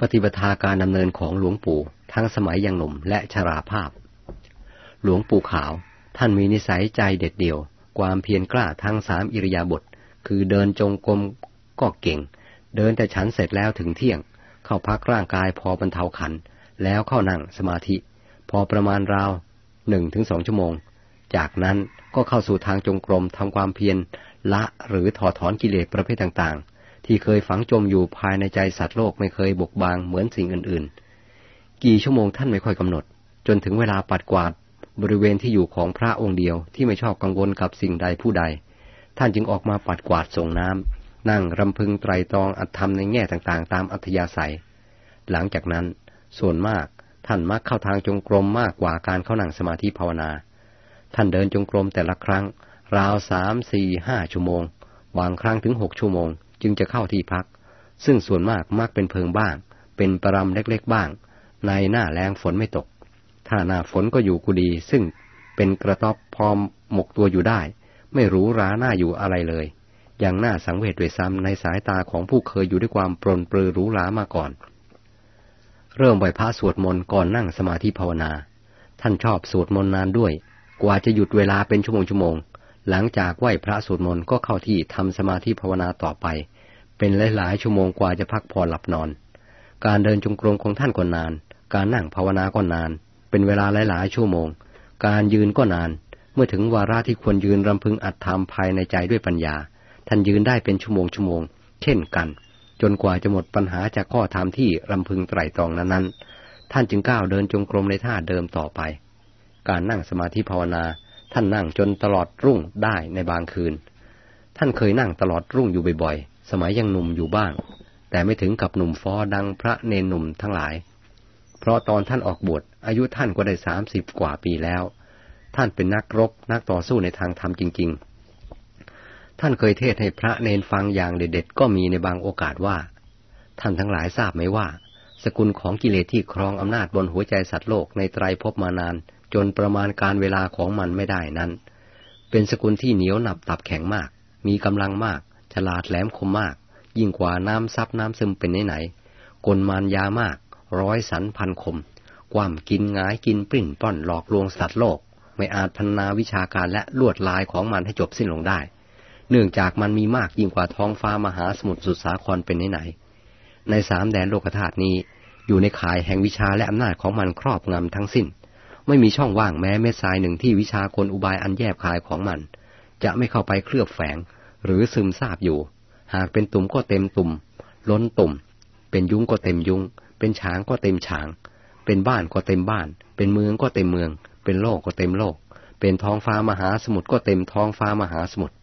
ปฏิปทาการดำเนินของหลวงปู่ทั้งสมัยยังหนุ่มและชราภาพ หลวงปู่ขาว ท่านมีนิสัยใจเด็ดเดี่ยว ความเพียรกล้าทั้งสามอิริยาบถคือเดินจงกรมก็เก่ง เดินแต่ฉันเสร็จแล้วถึงเที่ยง เข้าพักร่างกายพอบรรเทาขัน แล้วเข้านั่งสมาธิ พอประมาณราวหนึ่งถึงสองชั่วโมง จากนั้นก็เข้าสู่ทางจงกรมทำความเพียรละหรือถอดถอนกิเลสประเภทต่าง ที่เคยฝังจมอยู่ภายในใจสัตว์โลกไม่เคยบกบางเหมือนสิ่งอื่นๆ กี่ชั่วโมงท่านไม่ค่อยกำหนด จนถึงเวลาปัดกวาด บริเวณที่อยู่ของพระองค์เดียวที่ไม่ชอบกังวลกับสิ่งใดผู้ใด ท่านจึงออกมาปัดกวาดส่งน้ำนั่งรำพึงไตรตรองอัตธรรมในแง่ต่างๆ ตามอัธยาศัย หลังจากนั้น ส่วนมากท่านมักเข้าทางจงกรมมากกว่าการเข้านั่งสมาธิภาวนา ท่านเดินจงกรมแต่ละครั้ง ราวสามสี่ห้าชั่วโมง บางครั้งถึงหกชั่วโมง จึงจะเข้าที่พัก ซึ่งส่วนมากมักเป็นเพิงบ้าง เป็นปรำเล็กๆบ้าง ในหน้าแรงฝนไม่ตก ถ้าหน้าฝนก็อยู่กุดี ซึ่งเป็นกระต๊อบพร้อมหมกตัวอยู่ได้ ไม่รู้ร้าหน้าอยู่อะไรเลยอย่างหน้าสังเวชด้วยซ้ำในสายตาของผู้เคยอยู่ด้วยความปรนปรือรู้ล้ามาก่อน เริ่มไหวพระสวดมนต์ก่อนนั่งสมาธิภาวนา ท่านชอบสวดมนต์นานด้วย กว่าจะหยุดเวลาเป็นชั่วโมงชั่วโมง หลังจากไหว้พระสวดมนต์ก็เข้าที่ทำสมาธิภาวนาต่อไป เป็นหลายๆชั่วโมงกว่าจะพักผ่อนหลับนอน การเดินจงกรมของท่านก็นาน การนั่งภาวนาก็นาน เป็นเวลาหลายๆชั่วโมง การยืนก็นาน เมื่อถึงวาระที่ควรยืนรำพึงอัดทำภายในใจด้วยปัญญา ท่านยืนได้เป็นชั่วโมงชั่วโมง เช่นกัน จนกว่าจะหมดปัญหาจากข้อธรรมที่รำพึงไตรตรองนั้นๆ ท่านจึงก้าวเดินจงกรมในท่าเดิมต่อไป การนั่งสมาธิภาวนา ท่านนั่งจนตลอดรุ่งได้ในบางคืน ท่านเคยนั่งตลอดรุ่งอยู่บ่อยๆ สมัยยังหนุ่มอยู่บ้าง แต่ไม่ถึงกับหนุ่มฟอดังพระเนนหนุ่มทั้งหลาย เพราะตอนท่านออกบวชอายุท่านก็ได้สามสิบกว่าปีแล้ว ท่านเป็นนักรบนักต่อสู้ในทางธรรมจริง ๆ ท่านเคยเทศให้พระเนนฟังอย่างเด็ดๆก็มีในบางโอกาสว่า ท่านทั้งหลายทราบไหมว่า สกุลของกิเลสที่ครองอำนาจบนหัวใจสัตว์โลกในไตรภพมานาน จนประมาณการเวลาของมันไม่ได้นั้น เป็นสกุลที่เหนียวหนับตับแข็งมาก มีกำลังมาก ฉลาดแหลมคมมาก ยิ่งกว่าน้ำซับน้ำซึมเป็นไหนๆกลมานยามาก ร้อยสันพันคม ความกินงายกินปริ้นป้อนหลอกลวงสัตว์โลก ไม่อาจพันนาวิชาการและลวดลายของมันให้จบสิ้นลงได้ เนื่องจากมันมีมากยิ่งกว่าท้องฟ้ามหาสมุทรสุดสาครเป็นไหนๆในสามแดนโลกธาตุนี้ อยู่ในข่ายแห่งวิชาและอำนาจของมันครอบงำทั้งสิ้น ไม่มีช่องว่างแม้เม็ดทรายหนึ่งที่วิชากลอุบายอันแยบคายของมัน จะไม่เข้าไปเคลือบแฝง หรือซึมซาบอยู่ หากเป็นตุ่มก็เต็มตุ่ม ล้นตุ่ม เป็นยุ้งก็เต็มยุ้ง เป็นฉางก็เต็มฉาง เป็นบ้านก็เต็มบ้าน เป็นเมืองก็เต็มเมือง เป็นโลกก็เต็มโลก เป็นท้องฟ้ามหาสมุทรก็เต็มท้องฟ้ามหาสมุทร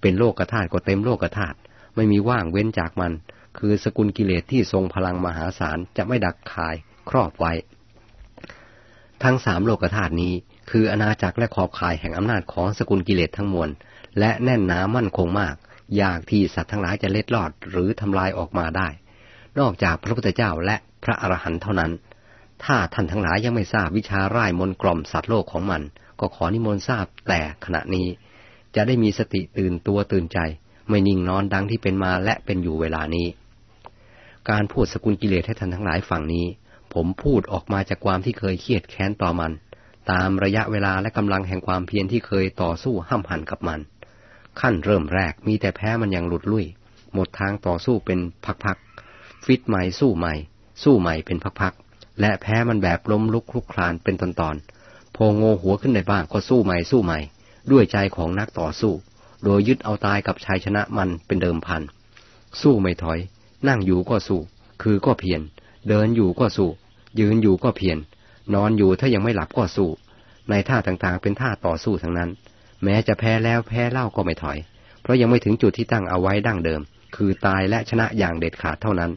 เป็นโลกกระธาก็เต็มโลกกระธาไม่มีว่างเว้นจากมัน คือสกุลกิเลสที่ทรงพลังมหาศาลจะไม่ดักคายครอบไว้ ทั้งสามโลกธาตุนี้ คืออาณาจักรและขอบข่ายแห่งอำนาจของสกุลกิเลสทั้งมวล และแน่นหนามั่นคงมาก ยากที่สัตว์ทั้งหลายจะเล็ดลอดหรือทำลายออกมาได้ นอกจากพระพุทธเจ้าและพระอรหันต์เท่านั้น ถ้าท่านทั้งหลายยังไม่ทราบวิชาร่ายมนกล่อมสัตว์โลกของมัน ก็ขอนิมนต์ทราบแต่ขณะนี้ จะได้มีสติตื่นตัวตื่นใจ ไม่นิ่งนอนดังที่เป็นมาและเป็นอยู่เวลานี้ การพูดสกุลกิเลสให้ท่านทั้งหลายฟังนี้ ผมพูดออกมาจากความที่เคยเครียดแค้นต่อมัน ตามระยะเวลาและกำลังแห่งความเพียรที่เคยต่อสู้ห้ำหันกับมัน ขั้นเริ่มแรกมีแต่แพ้มันอย่างหลุดลุ่ย หมดทางต่อสู้เป็นพักๆ ฟิตใหม่สู้ใหม่ สู้ใหม่เป็นพักๆ และแพ้มันแบบล้มลุกคลุกคลานเป็นตอนๆ พอโงหัวขึ้นในบ้างก็สู้ใหม่สู้ใหม่ ด้วยใจของนักต่อสู้ โดยยึดเอาตายกับชัยชนะมันเป็นเดิมพัน สู้ไม่ถอย นั่งอยู่ก็สู้ คือก็เพียรเดินอยู่ก็สู้ ยืนอยู่ก็เพียรนอนอยู่ถ้ายังไม่หลับก็สู้ ในท่าต่างๆ เป็นท่าต่อสู้ทั้งนั้น แม้จะแพ้แล้วแพ้เล่าก็ไม่ถอย เพราะยังไม่ถึงจุดที่ตั้งเอาไว้ดั้งเดิม คือตายและชนะอย่างเด็ดขาดเท่านั้น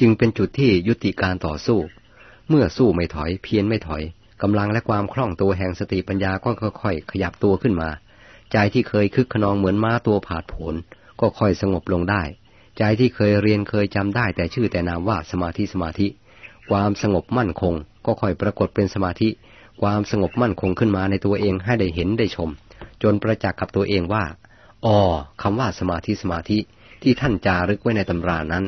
จึงเป็นจุดที่ยุติการต่อสู้ เมื่อสู้ไม่ถอย เพียรไม่ถอยกำลังและความคล่องตัวแห่งสติปัญญาก็ค่อยๆ ขยับตัวขึ้นมา ใจที่เคยคึกขนองเหมือนม้าตัวผาดผล ก็ค่อยสงบลงได้ ใจที่เคยเรียนเคยจำได้แต่ชื่อแต่นามว่าสมาธิสมาธิ ความสงบมั่นคง ก็ค่อยปรากฏเป็นสมาธิ ความสงบมั่นคงขึ้นมาในตัวเองให้ได้เห็นได้ชม จนประจักษ์กับตัวเองว่าอ๋อคำว่าสมาธิสมาธิที่ท่านจารึกไว้ในตำรานั้น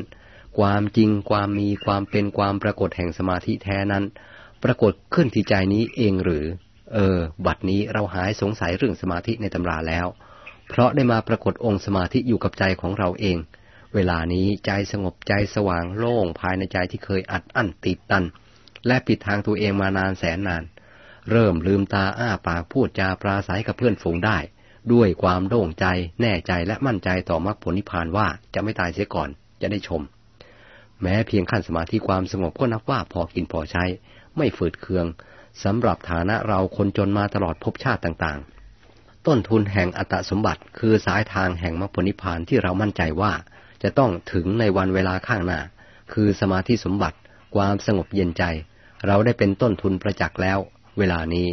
ความจริงความมีความเป็นความปรากฏแห่งสมาธิแท้นั้น ปรากฏขึ้นที่ใจนี้เองหรือ เออ บัดนี้เราหายสงสัยเรื่องสมาธิในตำราแล้ว เพราะได้มาปรากฏองค์สมาธิอยู่กับใจของเราเอง เวลานี้ใจสงบใจสว่างโล่งภายในใจที่เคยอัดอั้นติดตัน และปิดทางตัวเองมานานแสนนาน เริ่มลืมตาอ้าปากพูดจาปราศัยกับเพื่อนฝูงได้ ด้วยความโล่งใจแน่ใจและมั่นใจต่อมรรคผลนิพพานว่าจะไม่ตายเสียก่อนจะได้ชม แม้เพียงขั้นสมาธิความสงบก็นับว่าพอกินพอใช้ ไม่ฝืดเคืองสำหรับฐานะเราคนจนมาตลอดภพชาติต่างๆ ต้นทุนแห่งอัตสมบัติคือสายทางแห่งมรรคผลนิพพานที่เรามั่นใจว่า จะต้องถึงในวันเวลาข้างหน้า คือสมาธิสมบัติ ความสงบเย็นใจ เราได้เป็นต้นทุนประจักษ์แล้ว เวลานี้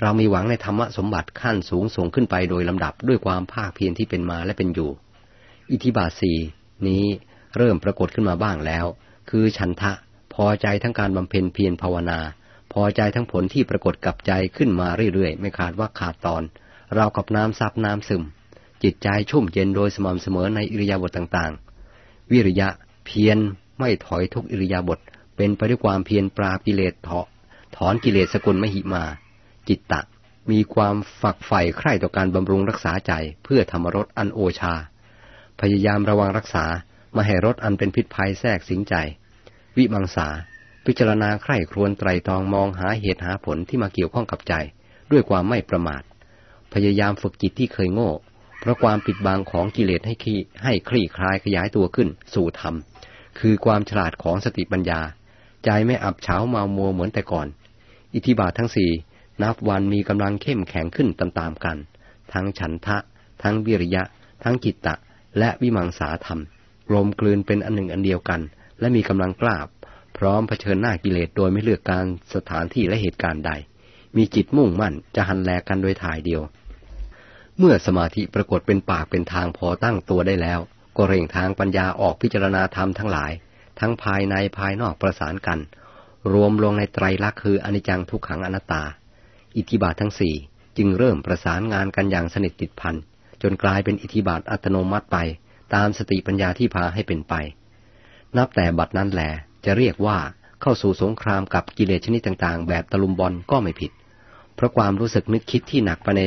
เรามีหวังในธรรมสมบัติขั้นสูงส่งขึ้นไปโดยลำดับด้วยความภาคเพียรที่เป็นมาและเป็นอยู่ อิทิบาสีนี้เริ่มปรากฏขึ้นมาบ้างแล้ว คือฉันทะ พอใจทั้งการบำเพ็ญเพียรภาวนา พอใจทั้งผลที่ปรากฏกับใจขึ้นมาเรื่อยๆ ไม่ขาดว่าขาดตอน เรากับน้ำซับน้ำซึม จิตใจชุ่มเย็นโดยสม่ำเสมอในอิริยาบถต่างๆ วิริยะเพียรไม่ถอยทุกอิริยาบถเป็นไปด้วยความเพียรปราบกิเลสเถาะถอนกิเลสสกุลมหิมา จิตตะ มีความฝักใฝ่ใคร่ต่อการบำรุงรักษาใจเพื่อธรรมรสอันโอชา พยายามระวังรักษามาให้รสอันเป็นพิษภัยแทรกสิงใจ วิมังสา พิจารณาใคร่ครวญไตรตองมองหาเหตุหาผลที่มาเกี่ยวข้องกับใจ ด้วยความไม่ประมาท พยายามฝึกจิตที่เคยโง่ เพราะความปิดบังของกิเลสให้ขี้ให้คลี่คลายขยายตัวขึ้น สู่ธรรม คือความฉลาดของสติปัญญา ใจไม่อับเฉาเมามัวเหมือนแต่ก่อน อิทธิบาททั้งสี่นับวันมีกำลังเข้มแข็งขึ้นตามๆกัน ทั้งฉันทะ ทั้งวิริยะ ทั้งจิตตะ และวิมังสาธรรมกลมกลืนเป็นอันหนึ่งอันเดียวกัน และมีกำลังกล้าพร้อมเผชิญหน้ากิเลสโดยไม่เลือกการสถานที่และเหตุการณ์ใด มีจิตมุ่งมั่นจะหันแลกันโดยถ่ายเดียว เมื่อสมาธิปรากฏเป็นปากเป็นทางพอตั้งตัวได้แล้ว ก็เร่งทางปัญญาออกพิจารณาธรรมทั้งหลาย ทั้งภายในภายนอกประสานกัน รวมลงในไตรลักษณ์คืออนิจจังทุกขังอนัตตา อิทธิบาททั้งสี่จึงเริ่มประสานงานกันอย่างสนิทติดพันจนกลายเป็นอิทธิบาทอัตโนมัติไป ตามสติปัญญาที่พาให้เป็นไป นับแต่บัดนั้นแหลจะเรียกว่าเข้าสู่สงครามกับกิเลสชนิดต่างๆ แบบตะลุมบอลก็ไม่ผิด เพราะความรู้สึกนึกคิดที่หนักไปใน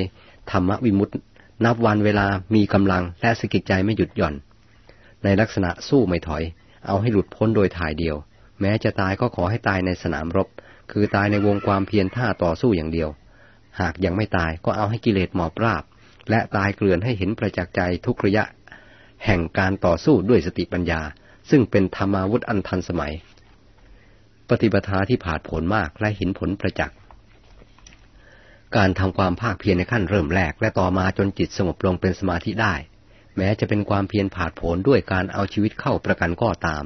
ธรรมวิมุตติ นับวันเวลามีกำลังและสกิจใจไม่หยุดหย่อน ในลักษณะสู้ไม่ถอย เอาให้หลุดพ้นโดยถ่ายเดียว แม้จะตายก็ขอให้ตายในสนามรบ คือตายในวงความเพียรท่าต่อสู้อย่างเดียว หากยังไม่ตายก็เอาให้กิเลสหมอบราบ และตายเกลื่อนให้เห็นประจักษ์ใจทุกระยะ แห่งการต่อสู้ด้วยสติปัญญา ซึ่งเป็นธรรมาวุธอันทันสมัย ปฏิปทาที่ผาดผลมากและเห็นผลประจักษ์ การทำความภาคเพียรในขั้นเริ่มแรกและต่อมาจนจิตสงบลงเป็นสมาธิได้ แม้จะเป็นความเพียรผาดโผลด้วยการเอาชีวิตเข้าประกันก็ตาม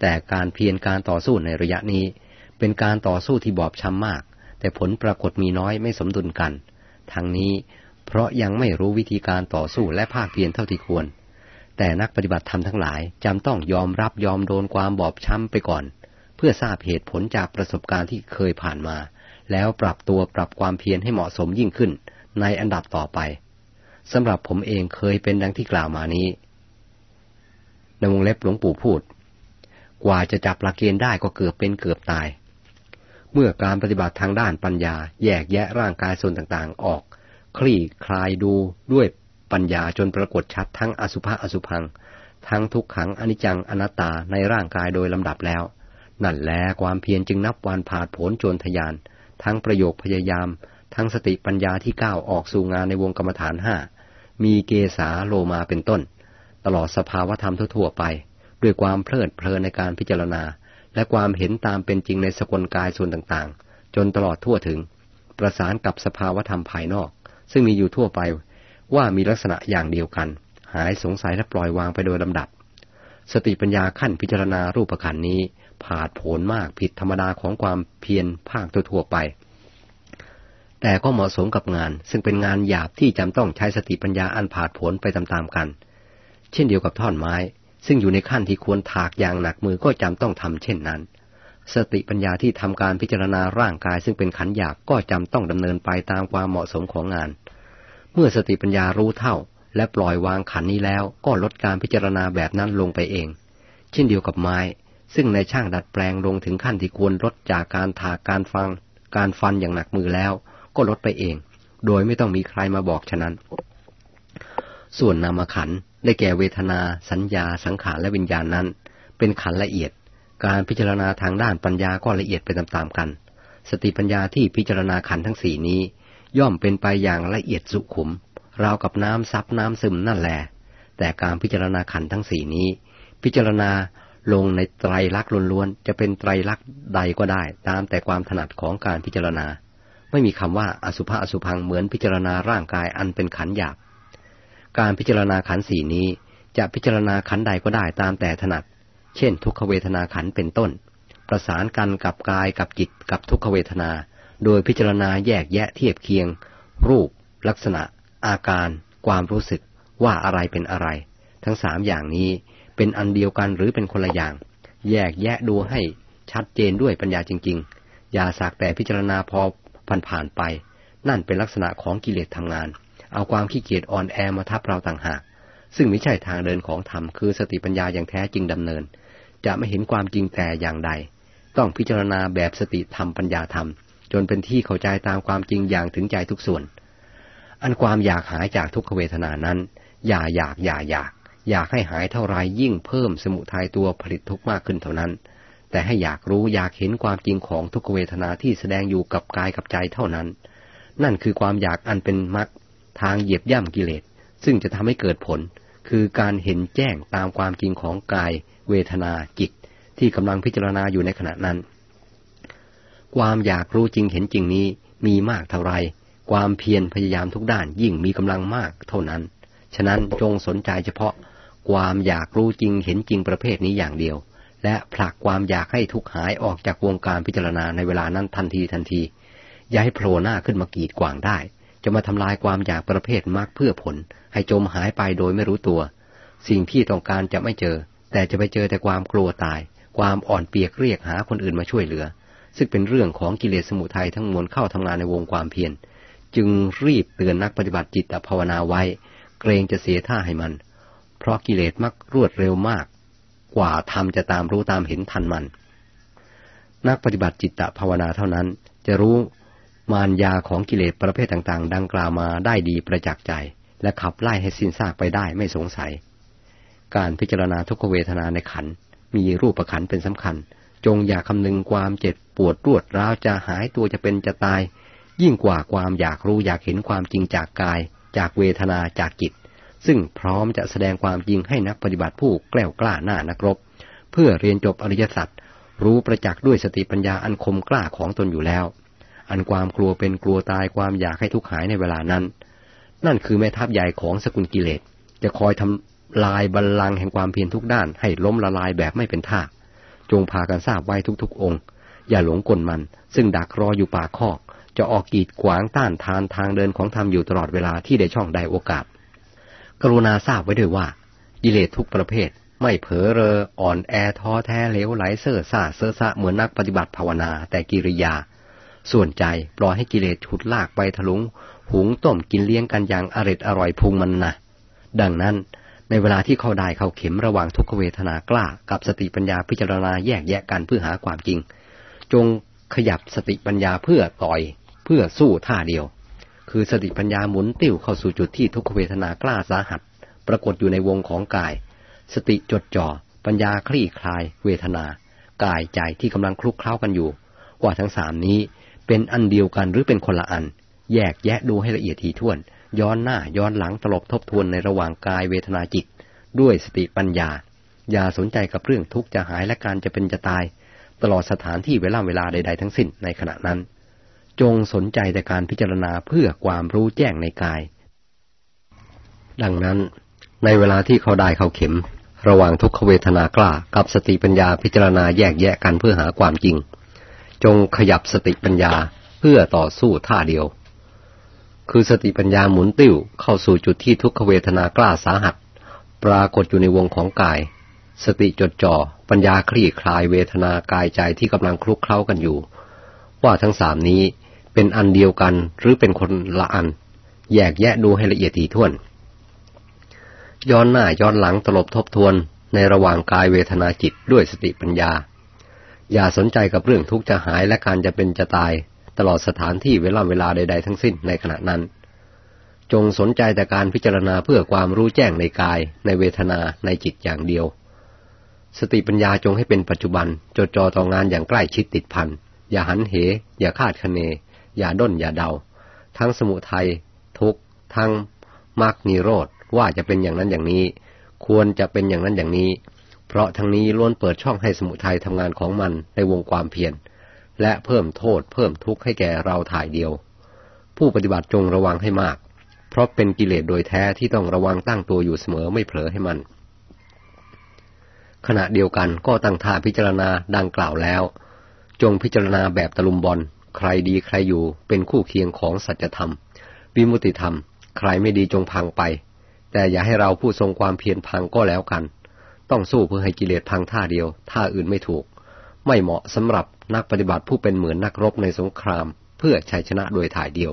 แต่การเพียรการต่อสู้ในระยะนี้ เป็นการต่อสู้ที่บอบช้ำมาก แต่ผลปรากฏมีน้อยไม่สมดุลกัน ทั้งนี้เพราะยังไม่รู้วิธีการต่อสู้และภาคเพียรเท่าที่ควร แต่นักปฏิบัติธรรมทั้งหลายจำต้องยอมรับยอมโดนความบอบช้ำไปก่อน เพื่อทราบเหตุผลจากประสบการณ์ที่เคยผ่านมา แล้วปรับตัวปรับความเพียรให้เหมาะสมยิ่งขึ้น ในอันดับต่อไปสำหรับผมเองเคยเป็นดังที่กล่าวมานี้ ในวงเล็บหลวงปู่พูด กว่าจะจับหลักเกณฑ์ได้ก็เกือบเป็นเกือบตาย เมื่อการปฏิบัติทางด้านปัญญา แยกแยะร่างกายส่วนต่างๆ ออก คลี่คลายดูด้วยปัญญาจนปรากฏชัดทั้งอสุภะอสุพัง ทั้งทุกขังอนิจจังอนัตตาในร่างกายโดยลำดับแล้ว นั่นแลความเพียรจึงนับวันผ่าผลโจรทยาน ทั้งประโยคพยายาม ทั้งสติปัญญาที่ก้าวออกสู่งานในวงกรรมฐานห้ามีเกษาโลมาเป็นต้น ตลอดสภาวธรรมทั่วไป ด้วยความเพลิดเพลินในการพิจารณา และความเห็นตามเป็นจริงในสกลกายส่วนต่างๆ จนตลอดทั่วถึง ประสานกับสภาวธรรมภายนอก ซึ่งมีอยู่ทั่วไปว่ามีลักษณะอย่างเดียวกัน หายสงสัยและปล่อยวางไปโดยลำดับ สติปัญญาขั้นพิจารณารูปขันนี้ ผาดโผนมากผิดธรรมดาของความเพียรภาคทั่วไป แต่ก็เหมาะสมกับงาน ซึ่งเป็นงานหยาบที่จำต้องใช้สติปัญญาอันผาดโผนไปตามๆกัน เช่นเดียวกับท่อนไม้ ซึ่งอยู่ในขั้นที่ควรถากอย่างหนักมือก็จำต้องทำเช่นนั้น สติปัญญาที่ทำการพิจารณาร่างกาย ซึ่งเป็นขันหยาบก็จำต้องดำเนินไปตามความเหมาะสมของงาน เมื่อสติปัญญารู้เท่า และปล่อยวางขันนี้แล้วก็ลดการพิจารณาแบบนั้นลงไปเอง เช่นเดียวกับไม้ ซึ่งในช่างดัดแปลงลงถึงขั้นที่ควรลดจากการถากการฟัง การฟันอย่างหนักมือแล้ว ก็ลดไปเอง โดยไม่ต้องมีใครมาบอกฉะนั้น ส่วนนามขันได้แก่เวทนา สัญญา สังขารและวิญญาณนั้น เป็นขันละเอียด การพิจารณาทางด้านปัญญาก็ละเอียดไปตามๆกัน สติปัญญาที่พิจารณาขันทั้งสี่นี้ ย่อมเป็นไปอย่างละเอียดสุขุมราวกับน้ำซับน้ำซึมนั่นแหละแต่การพิจารณาขันทั้งสี่นี้ พิจารณา ลงในไตรลักษณ์ล้วนๆจะเป็นไตรลักษณ์ใดก็ได้ ตามแต่ความถนัดของการพิจารณา ไม่มีคำว่าอสุภะอสุพังเหมือนพิจารณาร่างกายอันเป็นขันหยาบการพิจารณาขันสี่นี้ จะพิจารณาขันใดก็ได้ตามแต่ถนัด เช่น ทุกขเวทนาขันเป็นต้น ประสานกันกับกายกับจิตกับทุกขเวทนา โดยพิจารณาแยกแยะเทียบเคียง รูป ลักษณะ อาการ ความรู้สึกว่าอะไรเป็นอะไร ทั้งสามอย่างนี้ เป็นอันเดียวกันหรือเป็นคนละอย่าง แยกแยะดูให้ชัดเจนด้วยปัญญาจริง ๆ อย่าสักแต่พิจารณาพอผ่านผ่านไป นั่นเป็นลักษณะของกิเลสทำงาน เอาความขี้เกียจอ่อนแอมาทับเราต่างหาก ซึ่งไม่ใช่ทางเดินของธรรมคือสติปัญญาอย่างแท้จริงดำเนิน จะไม่เห็นความจริงแต่อย่างใด ต้องพิจารณาแบบสติธรรมปัญญาธรรม จนเป็นที่เข้าใจตามความจริงอย่างถึงใจทุกส่วน อันความอยากหายจากทุกขเวทนานั้น อย่าอยากอย่าอยาก อยากให้หายเท่าไรยิ่งเพิ่มสมุทัยตัวผลิตทุกข์มากขึ้นเท่านั้น แต่ให้อยากรู้อยากเห็นความจริงของทุกเวทนาที่แสดงอยู่กับกายกับใจเท่านั้น นั่นคือความอยากอันเป็นมรรคทางเหยียบย่ำกิเลส ซึ่งจะทำให้เกิดผล คือการเห็นแจ้งตามความจริงของกาย เวทนาจิต ที่กำลังพิจารณาอยู่ในขณะนั้น ความอยากรู้จริงเห็นจริงนี้มีมากเท่าไร ความเพียรพยายามทุกด้านยิ่งมีกำลังมากเท่านั้น ฉะนั้นจงสนใจเฉพาะ ความอยากรู้จริงเห็นจริงประเภทนี้อย่างเดียว และผลักความอยากให้ทุกหายออกจากวงการพิจารณาในเวลานั้นทันทีทันที อย่าให้โผล่หน้าขึ้นมากีดกวางได้ จะมาทำลายความอยากประเภทมากเพื่อผล ให้จมหายไปโดยไม่รู้ตัว สิ่งที่ต้องการจะไม่เจอ แต่จะไปเจอแต่ความกลัวตาย ความอ่อนเปียกเรียกหาคนอื่นมาช่วยเหลือ ซึ่งเป็นเรื่องของกิเลสสมุทัยทั้งมวลเข้าทำงานในวงความเพียรจึงรีบเตือนนักปฏิบัติจิตภาวนาไว้ เกรงจะเสียท่าให้มัน เพราะกิเลสมักรวดเร็วมาก กว่าธรรมจะตามรู้ตามเห็นทันมัน นักปฏิบัติจิตตภาวนาเท่านั้น จะรู้มารยาของกิเลสประเภทต่างๆ ดังกล่าวมาได้ดีประจักษ์ใจ และขับไล่ให้สิ้นซากไปได้ไม่สงสัย การพิจารณาทุกเวทนาในขันมีรูปประขันเป็นสำคัญ จงอย่าคำนึงความเจ็บปวดรวดร้าวจะหายตัวจะเป็นจะตาย ยิ่งกว่าความอยากรู้อยากเห็นความจริงจากกาย จากเวทนาจากจิต ซึ่งพร้อมจะแสดงความจริงให้นักปฏิบัติผู้แกล้วกล้าหน้านักรบ เพื่อเรียนจบอริยสัจรู้ประจักษ์ด้วยสติปัญญาอันคมกล้าของตนอยู่แล้ว อันความกลัวเป็นกลัวตายความอยากให้ทุกข์หายในเวลานั้น นั่นคือแม่ทัพใหญ่ของสกุลกิเลส จะคอยทำลายบัลลังก์แห่งความเพียรทุกด้านให้ล้มละลายแบบไม่เป็นท่า จงพากันทราบไว้ทุกๆ องค์ อย่าหลงกลมัน ซึ่งดักรออยู่ป่าคอก จะออกกีดขวางต้านทานทางเดินของธรรมอยู่ตลอดเวลาที่ได้ช่องได้โอกาส กรุณาทราบไว้ด้วยว่ากิเลสทุกประเภท ไม่เผลอเรออ่อนแอท้อแท้เลวไหลเซ่อซ่าเซ่อซะเหมือนนักปฏิบัติภาวนา แต่กิริยา ส่วนใจปล่อยให้กิเลสฉุดลากไปถลุง หุงต้มกินเลี้ยงกันอย่างอร็ดอร่อยพุงมันนะดังนั้นในเวลาที่เข้าได้เข้าเข็มระหว่างทุกขเวทนากล้า กับสติปัญญาพิจารณาแยกแยะกันเพื่อหาความจริง จงขยับสติปัญญาเพื่อต่อย เพื่อสู้ท่าเดียว คือสติปัญญาหมุนติ้วเข้าสู่จุดที่ทุกขเวทนากล้าสาหัส ปรากฏอยู่ในวงของกาย สติจดจ่อ ปัญญาคลี่คลาย เวทนา กายใจที่กำลังคลุกเคล้ากันอยู่ ว่าทั้งสามนี้เป็นอันเดียวกันหรือเป็นคนละอัน แยกแยะดูให้ละเอียดทีท่วน ย้อนหน้าย้อนหลังตลบทบทวนในระหว่างกายเวทนาจิต ด้วยสติปัญญา อย่าสนใจกับเรื่องทุกข์จะหายและการจะเป็นจะตาย ตลอดสถานที่เวลาเวลาใด ๆ ทั้งสิ้นในขณะนั้น จงสนใจแต่การพิจารณาเพื่อความรู้แจ้งในกาย ดังนั้น ในเวลาที่เขาได้เขาเข็ม ระหว่างทุกขเวทนากล้ากับสติปัญญาพิจารณาแยกแยะกันเพื่อหาความจริง จงขยับสติปัญญาเพื่อต่อสู้ท่าเดียว คือสติปัญญาหมุนติ้วเข้าสู่จุดที่ทุกขเวทนากล้าสาหัส ปรากฏอยู่ในวงของกาย สติจดจ่อปัญญาคลี่คลายเวทนากายใจที่กำลังคลุกเคล้ากันอยู่ ว่าทั้งสามนี้ เป็นอันเดียวกันหรือเป็นคนละอัน แยกแยะดูให้ละเอียดถี่ถ้วน ย้อนหน้าย้อนหลังตลบทบทวนในระหว่างกายเวทนาจิตด้วยสติปัญญา อย่าสนใจกับเรื่องทุกข์จะหายและการจะเป็นจะตาย ตลอดสถานที่เวลาเวลาใด ๆ ทั้งสิ้นในขณะนั้น จงสนใจแต่การพิจารณาเพื่อความรู้แจ้งในกาย ในเวทนาในจิตอย่างเดียว สติปัญญาจงให้เป็นปัจจุบันจดจ่อต่องานอย่างใกล้ชิดติดพันอย่าหันเห อย่าคาดคะเน อย่าด้นอย่าเดา ทั้งสมุทัยทุกทั้งมรรคนิโรธว่าจะเป็นอย่างนั้นอย่างนี้ ควรจะเป็นอย่างนั้นอย่างนี้ เพราะทั้งนี้ล้วนเปิดช่องให้สมุทัยทำงานของมันในวงความเพียรและเพิ่มโทษเพิ่มทุกข์ให้แก่เราถ่ายเดียว ผู้ปฏิบัติจงระวังให้มาก เพราะเป็นกิเลสโดยแท้ที่ต้องระวังตั้งตัวอยู่เสมอไม่เผลอให้มัน ขณะเดียวกันก็ตั้งท่าพิจารณาดังกล่าวแล้ว จงพิจารณาแบบตะลุมบอล ใครดีใครอยู่เป็นคู่เคียงของสัจธรรม วิมุติธรรม ใครไม่ดีจงพังไป แต่อย่าให้เราผู้ทรงความเพียรพังก็แล้วกัน ต้องสู้เพื่อให้กิเลสพังท่าเดียวท่าอื่นไม่ถูก ไม่เหมาะสำหรับนักปฏิบัติผู้เป็นเหมือนนักรบในสงคราม เพื่อชัยชนะโดยถ่ายเดียว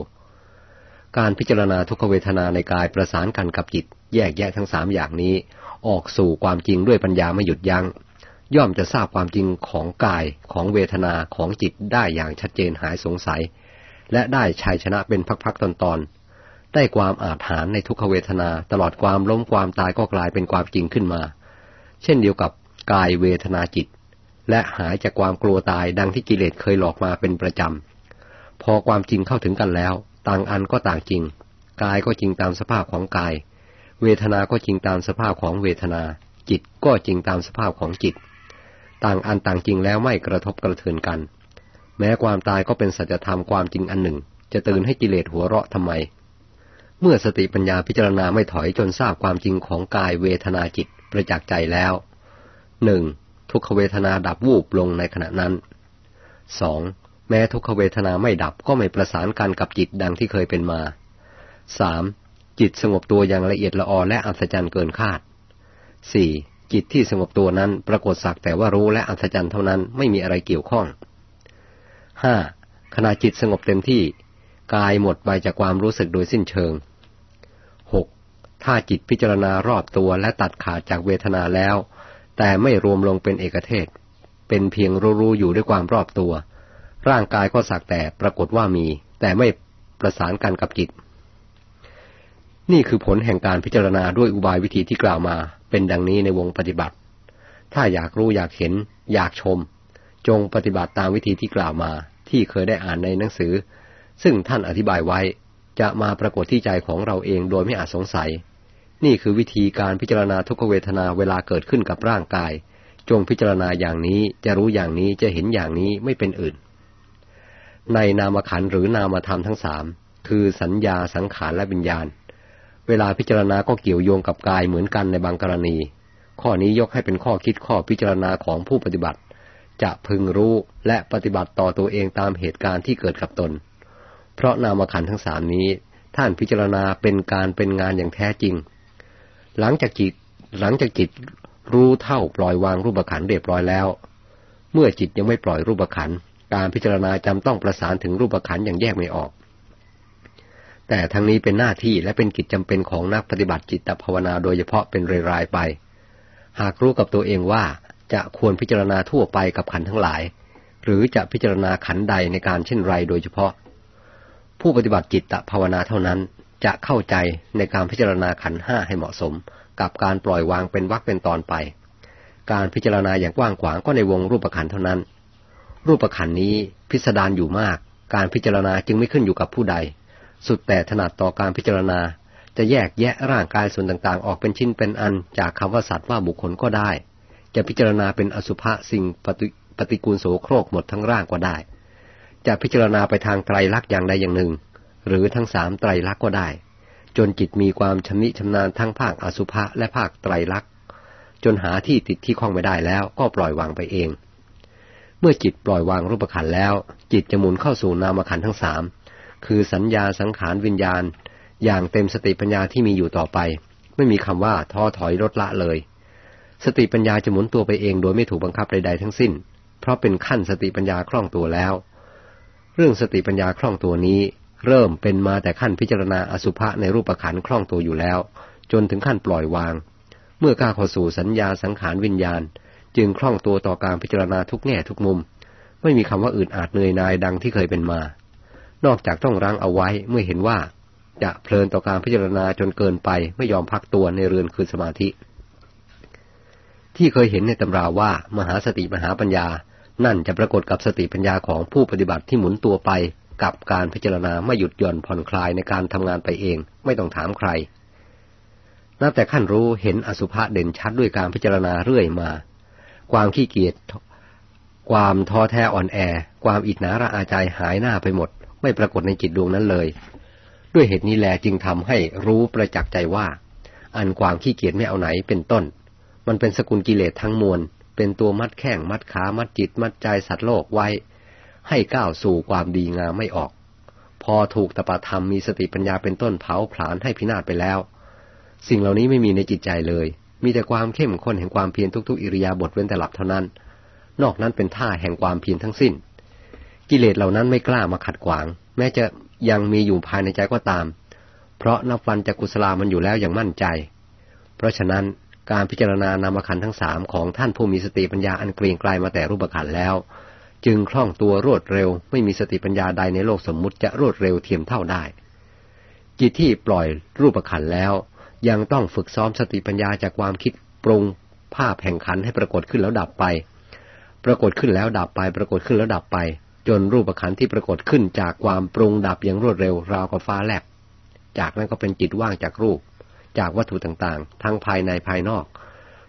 การพิจารณาทุกขเวทนาในกายประสานกันกับจิต แยกแยะทั้งสามอย่างนี้ ออกสู่ความจริงด้วยปัญญาไม่หยุดยัง้ง ย่อมจะทราบความจริงของกายของเวทนาของจิตได้อย่างชัดเจนหายสงสัย และได้ชัยชนะเป็นพักๆตอนๆได้ความอาถรรพ์ในทุกขเวทนาตลอดความล้มความตายก็กลายเป็นความจริงขึ้นมา เช่นเดียวกับกายเวทนาจิต และหายจากความกลัวตายดังที่กิเลสเคยหลอกมาเป็นประจำพอความจริงเข้าถึงกันแล้ว ต่างอันก็ต่างจริง กายก็จริงตามสภาพของกาย เวทนาก็จริงตามสภาพของเวทนา จิตก็จริงตามสภาพของจิต ต่างอันต่างจริงแล้วไม่กระทบกระเทือนกัน แม้ความตายก็เป็นสัจธรรมความจริงอันหนึ่ง จะตื่นให้กิเลสหัวเราะทำไม เมื่อสติปัญญาพิจารณาไม่ถอยจนทราบความจริงของกายเวทนาจิตประจักษ์ใจแล้วหนึ่งทุกขเวทนาดับวูบลงในขณะนั้นสองแม้ทุกขเวทนาไม่ดับก็ไม่ประสานกันกับจิตดังที่เคยเป็นมาสามจิตสงบตัวอย่างละเอียดละออและอัศจรรย์เกินคาดสี่ จิตที่สงบตัวนั้นปรากฏสักแต่ว่ารู้และอัศจรรย์เท่านั้นไม่มีอะไรเกี่ยวข้องห้าขณะจิตสงบเต็มที่ กายหมดไปจากความรู้สึกโดยสิ้นเชิงหกถ้าจิตพิจารณารอบตัวและตัดขาดจากเวทนาแล้ว แต่ไม่รวมลงเป็นเอกเทศ เป็นเพียงรู้ๆอยู่ด้วยความรอบตัว ร่างกายก็สักแต่ปรากฏว่ามี แต่ไม่ประสานกันกับจิต นี่คือผลแห่งการพิจารณาด้วยอุบายวิธีที่กล่าวมา เป็นดังนี้ในวงปฏิบัติ ถ้าอยากรู้อยากเห็น อยากชม จงปฏิบัติตามวิธีที่กล่าวมาที่เคยได้อ่านในหนังสือ ซึ่งท่านอธิบายไว้จะมาปรากฏที่ใจของเราเองโดยไม่อาจสงสัย นี่คือวิธีการพิจารณาทุกเวทนาเวลาเกิดขึ้นกับร่างกาย จงพิจารณาอย่างนี้จะรู้อย่างนี้จะเห็นอย่างนี้ไม่เป็นอื่น ในนามขันหรือนามธรรมทั้งสามคือสัญญาสังขารและวิญญาณ เวลาพิจารณาก็เกี่ยวโยงกับกายเหมือนกันในบางกรณี ข้อนี้ยกให้เป็นข้อคิดข้อพิจารณาของผู้ปฏิบัติ จะพึงรู้และปฏิบัติต่อตัวเองตามเหตุการณ์ที่เกิดกับตน เพราะนามขันทั้งสามนี้ ท่านพิจารณาเป็นการเป็นงานอย่างแท้จริง หลังจากจิตหลังจากจิตรู้เท่าปล่อยวางรูปขันเรียบร้อยแล้ว เมื่อจิตยังไม่ปล่อยรูปขันการพิจารณาจำต้องประสานถึงรูปขันอย่างแยกไม่ออก แต่ทั้งนี้เป็นหน้าที่และเป็นกิจจำเป็นของนักปฏิบัติจิตภาวนาโดยเฉพาะเป็นรายๆไป หากรู้กับตัวเองว่าจะควรพิจารณาทั่วไปกับขันทั้งหลาย หรือจะพิจารณาขันใดในการเช่นไรโดยเฉพาะ ผู้ปฏิบัติจิตภาวนาเท่านั้นจะเข้าใจในการพิจารณาขันห้าให้เหมาะสม กับการปล่อยวางเป็นวักเป็นตอนไป การพิจารณาอย่างกว้างขวางก็ในวงรูปขันเท่านั้น รูปขันนี้พิสดารอยู่มาก การพิจารณาจึงไม่ขึ้นอยู่กับผู้ใด สุดแต่ถนัดต่อการพิจารณา จะแยกแยะร่างกายส่วนต่างๆ ออกเป็นชิ้นเป็นอัน จากคำว่าสัตว์ว่าบุคคลก็ได้ จะพิจารณาเป็นอสุภะสิ่งปฏิปฏิกูลโสโครกหมดทั้งร่างก็ได้ จะพิจารณาไปทางไตรลักษณ์อย่างใดอย่างหนึ่ง หรือทั้งสามไตรลักษณ์ก็ได้ จนจิตมีความชำนิชำนาญทั้งภาคอสุภะและภาคไตรลักษณ์จนหาที่ติดที่คล้องไม่ได้แล้วก็ปล่อยวางไปเอง เมื่อจิตปล่อยวางรูปขันแล้ว จิตจะหมุนเข้าสู่นามขันทั้งสาม คือสัญญาสังขารวิญญาณ อย่างเต็มสติปัญญาที่มีอยู่ต่อไป ไม่มีคำว่าท้อถอยลดละเลย สติปัญญาจะหมุนตัวไปเองโดยไม่ถูกบังคับใดๆทั้งสิ้น เพราะเป็นขั้นสติปัญญาคล่องตัวแล้ว เรื่องสติปัญญาคล่องตัวนี้ เริ่มเป็นมาแต่ขั้นพิจารณาอสุภะในรูปขันคล่องตัวอยู่แล้ว จนถึงขั้นปล่อยวาง เมื่อก้าวเข้าสู่สัญญาสังขารวิญญาณ จึงคล่องตัวต่อการพิจารณาทุกแง่ทุกมุม ไม่มีคำว่าอื่นอาจเหนื่อยนายดังที่เคยเป็นมา นอกจากต้องรั้งเอาไว้เมื่อเห็นว่า จะเพลินต่อการพิจารณาจนเกินไปไม่ยอมพักตัวในเรือนคืนสมาธิ ที่เคยเห็นในตำราว่ามหาสติมหาปัญญา นั่นจะปรากฏกับสติปัญญาของผู้ปฏิบัติที่หมุนตัวไป กับการพิจารณาไม่หยุดหย่อนผ่อนคลายในการทำงานไปเองไม่ต้องถามใครนับแต่ขั้นรู้เห็นอสุภะเด่นชัดด้วยการพิจารณาเรื่อยมา ความขี้เกียจ ความท้อแท้อ่อนแอ ความอิจนาระอาใจหายหน้าไปหมด ไม่ปรากฏในจิตดวงนั้นเลย ด้วยเหตุนี้แลจึงทำให้รู้ประจักษ์ใจว่า อันความขี้เกียจไม่เอาไหนเป็นต้น มันเป็นสกุลกิเลสทั้งมวล เป็นตัวมัดแข้งมัดขามัดจิต มัดใจสัตว์โลกไว้ ให้ก้าวสู่ความดีงามไม่ออก พอถูกตปาธรรมมีสติปัญญาเป็นต้นเผาผลาญให้พินาศไปแล้ว สิ่งเหล่านี้ไม่มีในจิตใจเลย มีแต่ความเข้มข้นแห่งความเพียรทุกๆ อิริยาบถเว้นแต่หลับเท่านั้น นอกนั้นเป็นท่าแห่งความเพียรทั้งสิ้น กิเลสเหล่านั้นไม่กล้ามาขัดขวาง แม้จะยังมีอยู่ภายในใจก็ตาม เพราะนับวันจากกุศลามันอยู่แล้วอย่างมั่นใจ เพราะฉะนั้นการพิจารณานามขันทั้งสามของท่านผู้มีสติปัญญาอันเกรียงไกลมาแต่รูปขันแล้ว จึงคล่องตัวรวดเร็ว ไม่มีสติปัญญาใดในโลกสมมุติจะรวดเร็วเทียมเท่าได้ จิตที่ปล่อยรูปขันแล้ว ยังต้องฝึกซ้อมสติปัญญาจากความคิดปรุงภาพแห่งขันให้ปรากฏขึ้นแล้วดับไป ปรากฏขึ้นแล้วดับไป ปรากฏขึ้นแล้วดับไป จนรูปขันที่ปรากฏขึ้นจากความปรุงดับอย่างรวดเร็วราวกับฟ้าแลบ จากนั้นก็เป็นจิตว่างจากรูป จากวัตถุต่างๆ ทั้งภายในภายนอก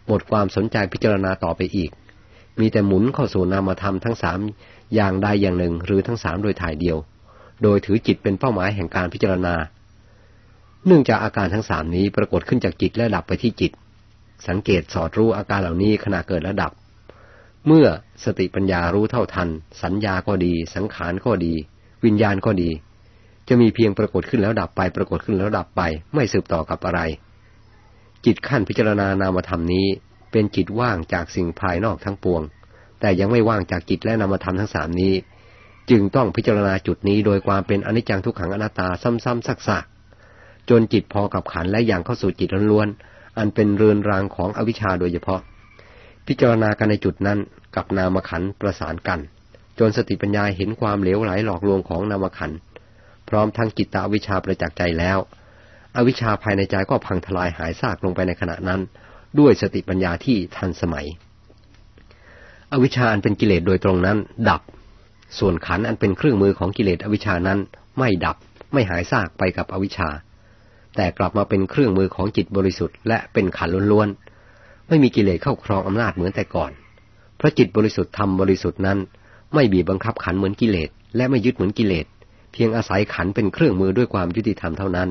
หมดความสนใจพิจารณาต่อไปอีก มีแต่หมุนเข้าสู่นามธรรมทั้งสามอย่างใดอย่างหนึ่งหรือทั้งสามโดยถ่ายเดียว โดยถือจิตเป็นเป้าหมายแห่งการพิจารณา เนื่องจากอาการทั้งสามนี้ปรากฏขึ้นจากจิตและดับไปที่จิต สังเกตสอดรู้อาการเหล่านี้ขณะเกิดและดับ เมื่อสติปัญญารู้เท่าทัน สัญญาก็ดี สังขารก็ดี วิญญาณก็ดี จะมีเพียงปรากฏขึ้นแล้วดับไปปรากฏขึ้นแล้วดับไป ไม่สืบต่อกับอะไร จิตขั้นพิจารณานามธรรมนี้ เป็นจิตว่างจากสิ่งภายนอกทั้งปวง แต่ยังไม่ว่างจากจิตและนามธรรมทั้งสามนี้ จึงต้องพิจารณาจุดนี้โดยความเป็นอนิจจังทุกขังอนัตตาซ้ำๆซักๆจนจิตพอกับขันและอย่างเข้าสู่จิตล้วนๆอันเป็นเรือนรางของอวิชชาโดยเฉพาะ พิจารณากันในจุดนั้นกับนามขันประสานกัน จนสติปัญญาเห็นความเหลวไหลหลอกลวงของนามขันพร้อมทั้งกิตตาวิชาประจักษ์ใจแล้ว อวิชชาภายในใจก็พังทลายหายซากลงไปในขณะนั้น ด้วยสติปัญญาที่ทันสมัย อวิชชาอันเป็นกิเลสโดยตรงนั้น ดับ ส่วนขันอันเป็นเครื่องมือของกิเลสอวิชชานั้นไม่ดับไม่หายซากไปกับอวิชชา แต่กลับมาเป็นเครื่องมือของจิตบริสุทธิ์และเป็นขันล้วนๆ ไม่มีกิเลสเข้าครองอำนาจเหมือนแต่ก่อนเพราะจิตบริสุทธิ์ทำบริสุทธิ์นั้น ไม่บีบบังคับขันเหมือนกิเลสและไม่ยึดเหมือนกิเลส เพียงอาศัยขันเป็นเครื่องมือด้วยความยุติธรรมเท่านั้น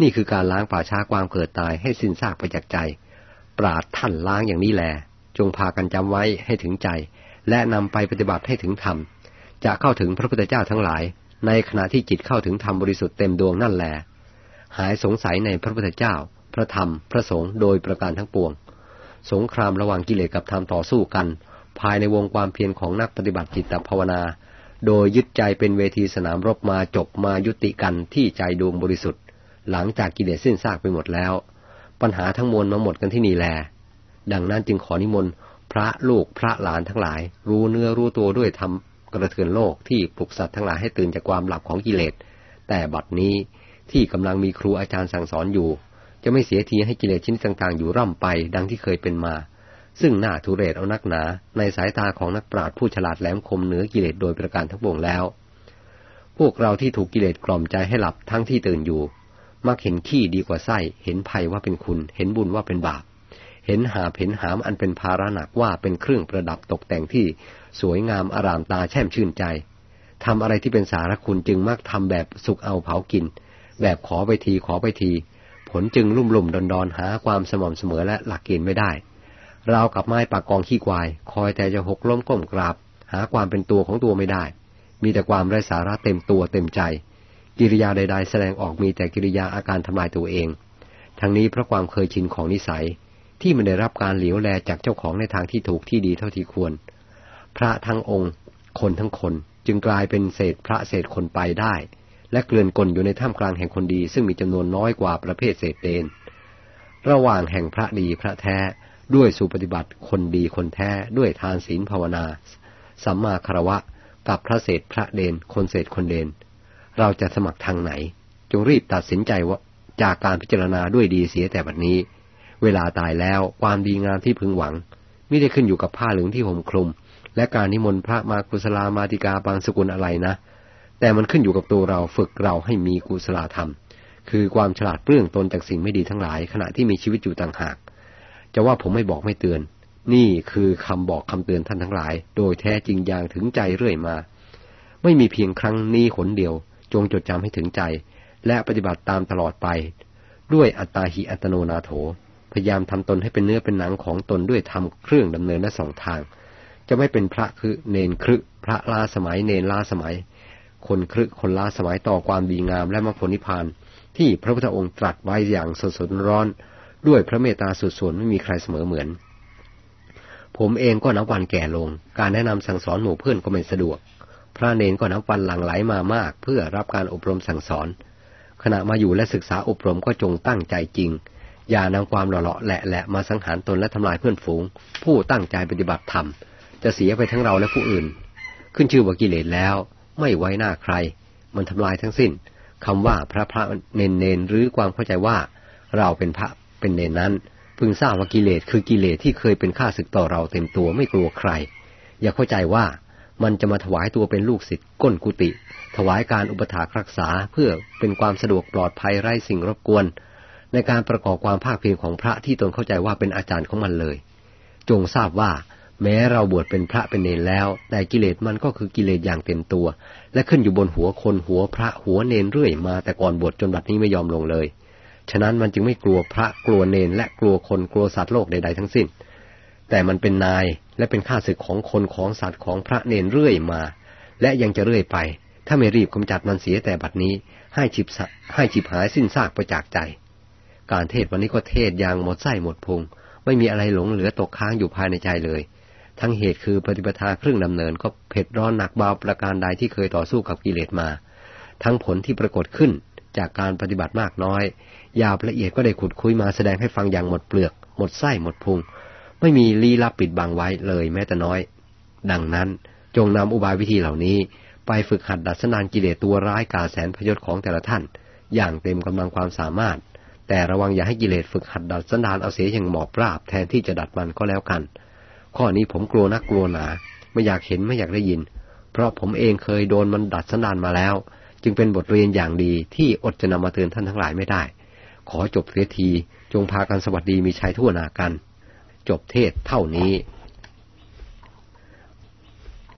นี่คือการล้างป่าช้าความเกิดตายให้สิ้นซากไปจากใจ ปราดท่านล้างอย่างนี้แล จงพากันจำไว้ให้ถึงใจ และนำไปปฏิบัติให้ถึงธรรม จะเข้าถึงพระพุทธเจ้าทั้งหลาย ในขณะที่จิตเข้าถึงธรรมบริสุทธิ์เต็มดวงนั่นแล หายสงสัยในพระพุทธเจ้า พระธรรม พระสงฆ์โดยประการทั้งปวง สงครามระหว่างกิเลสกับธรรมต่อสู้กัน ภายในวงความเพียรของนักปฏิบัติจิตภาวนา โดยยึดใจเป็นเวทีสนามรบมาจบมายุติกันที่ใจดวงบริสุทธิ์ หลังจากกิเลสสิ้นซากไปหมดแล้ว ปัญหาทั้งมวลมาหมดกันที่นี่แล ดังนั้นจึงขอนิมนต์พระลูกพระหลานทั้งหลาย รู้เนื้อรู้ตัวด้วยทำกระเทือนโลกที่ปลุกสัตว์ทั้งหลายให้ตื่นจากความหลับของกิเลสแต่บัดนี้ที่กำลังมีครูอาจารย์สั่งสอนอยู่ จะไม่เสียทีให้กิเลสชิ้นต่างๆ อยู่ร่ำไปดังที่เคยเป็นมา ซึ่งหน่าทุเรศเอานักหนา ในสายตาของนักปราชญ์ผู้ฉลาดแหลมคมเหนือกิเลสโดยประการทั้งปวงแล้ว พวกเราที่ถูกกิเลสกล่อมใจให้หลับทั้งที่ตื่นอยู่ มักเห็นขี้ดีกว่าไส้เห็นภัยว่าเป็นคุณ เห็นบุญว่าเป็นบาปเห็นหาเห็นหามอันเป็นภาระหนักว่าเป็นเครื่องประดับตกแต่งที่สวยงามอารามตาแช่มชื่นใจทำอะไรที่เป็นสารคุณจึงมักทำแบบสุกเอาเผากิน แบบขอไปทีขอไปที ลจึงลุ่มลุ่มดอนดอนหาความสม่ำเสมอและหลักเกณฑ์ไม่ได้เรากับไม้ปากกองขี้ควาย คอยแต่จะหกล้มก้มกราบ หาความเป็นตัวของตัวไม่ได้ มีแต่ความไร้สาระเต็มตัวเต็มใจ กิริยาใด ๆ แสดงออกมีแต่กิริยาอาการทำลายตัวเอง ทั้งนี้เพราะความเคยชินของนิสัย ที่มันได้รับการเหลียวแลจากเจ้าของในทางที่ถูกที่ดีเท่าที่ควร พระทั้งองค์ คนทั้งคนจึงกลายเป็นเศษพระเศษคนไปได้ และเกลื่อนกลอยู่ในท่ามกลางแห่งคนดี ซึ่งมีจำนวนน้อยกว่าประเภทเศษเดน ระหว่างแห่งพระดีพระแท้ด้วยสุปฏิบัติคนดีคนแท้ด้วยทานศีลภาวนา สัมมาคารวะ กับพระเศษพระเดน คนเศษคนเดน เราจะสมัครทางไหน จงรีบตัดสินใจว่าจากการพิจารณาด้วยดีเสียแต่บัดนี้ เวลาตายแล้วความดีงามที่พึงหวัง ไม่ได้ขึ้นอยู่กับผ้าเหลืองที่ห่มคลุม และการนิมนต์พระมากุศลามาติกาบางสกุลอะไรนะ แต่มันขึ้นอยู่กับตัวเราฝึกเราให้มีกุศลธรรม คือความฉลาดเปลื้องตนจากสิ่งไม่ดีทั้งหลาย ขณะที่มีชีวิตอยู่ต่างหาก จะว่าผมไม่บอกไม่เตือน นี่คือคำบอกคำเตือนท่านทั้งหลาย โดยแท้จริงอย่างถึงใจเรื่อยมา ไม่มีเพียงครั้งนี้หนเดียว จงจดจำให้ถึงใจ และปฏิบัติตามตลอดไป ด้วยอัตตาหิอัตโนนาโถ พยายามทำตนให้เป็นเนื้อเป็นหนังของตนด้วยทำเครื่องดำเนินและสองทาง จะไม่เป็นพระคือเนนครึพระลาสมัยเนนลาสมัย คนครึคนลาสมัยต่อความดีงามและมรรคผลนิพพาน ที่พระพุทธองค์ตรัสไว้อย่างสดสดร้อน ด้วยพระเมตตาสุดส่วนไม่มีใครเสมอเหมือน ผมเองก็นับวันแก่ลง การแนะนำสั่งสอนหมู่เพื่อนก็ไม่สะดวก พระเนนก็นับวันหลั่งไหลมามาก เพื่อรับการอบรมสั่งสอน ขณะมาอยู่และศึกษาอบรมก็จงตั้งใจจริง อย่านำความหล่อๆแหละแหละมาสังหารตนและทำลายเพื่อนฝูง ผู้ตั้งใจปฏิบัติธรรมจะเสียไปทั้งเราและผู้อื่น ขึ้นชื่อว่ากิเลสแล้ว ไม่ไว้หน้าใคร มันทำลายทั้งสิ้นคำว่าพระพระเนนเนนหรือความเข้าใจว่าเราเป็นพระเป็นเนนนั้น พึงทราบว่ากิเลสคือกิเลสที่เคยเป็นข้าศึกต่อเราเต็มตัวไม่กลัวใคร อย่าเข้าใจว่ามันจะมาถวายตัวเป็นลูกศิษย์ก้นกุฏิถวายการอุปถากรักษาเพื่อเป็นความสะดวกปลอดภัยไร้สิ่งรบกวน ในการประกอบความภาคเพียรของพระที่ตนเข้าใจว่าเป็นอาจารย์ของมันเลย จงทราบว่า แม้เราบวชเป็นพระเป็นเนรแล้ว แต่กิเลสมันก็คือกิเลสอย่างเต็มตัว และขึ้นอยู่บนหัวคนหัวพระหัวเนรเรื่อยมา แต่ก่อนบวชจนบัดนี้ไม่ยอมลงเลย ฉะนั้นมันจึงไม่กลัวพระกลัวเนรและกลัวคนกลัวสัตว์โลกใดๆทั้งสิ้น แต่มันเป็นนายและเป็นข้าศึกของคนของสัตว์ของพระเนรเรื่อยมา และยังจะเรื่อยไป ถ้าไม่รีบกำจัดมันเสียแต่บัดนี้ให้ฉิบให้ฉิบหายสิ้นซากไปจากใจ การเทศวันนี้ก็เทศอย่างหมดไส้หมดพุงไม่มีอะไรหลงเหลือตกค้างอยู่ภายในใจเลย ทั้งเหตุคือปฏิปทาเครื่องดำเนินก็เผ็ดร้อนหนักเบาประการใดที่เคยต่อสู้กับกิเลสมา ทั้งผลที่ปรากฏขึ้นจากการปฏิบัติมากน้อย ยาวละเอียดก็ได้ขุดคุยมาแสดงให้ฟังอย่างหมดเปลือก หมดไส้หมดพุง ไม่มีลี้ลับปิดบังไว้เลยแม้แต่น้อย ดังนั้นจงนำอุบายวิธีเหล่านี้ ไปฝึกหัดดัดสนานกิเลสตัวร้ายกาแสนพยศของแต่ละท่าน อย่างเต็มกำลังความสามารถ แต่ระวังอย่าให้กิเลสฝึกหัดดัดสันานเอาเสียอย่างหมอบราบแทนที่จะดัดมันก็แล้วกัน ข้อนี้ผมกลัวนักกลัวหนา ไม่อยากเห็นไม่อยากได้ยิน เพราะผมเองเคยโดนมันดัดสันดานมาแล้ว จึงเป็นบทเรียนอย่างดีที่อดจะนำมาเตือนท่านทั้งหลายไม่ได้ ขอจบเสียทีจงพากันสวัสดีมีชัยทั่วนากัน จบเทศเท่านี้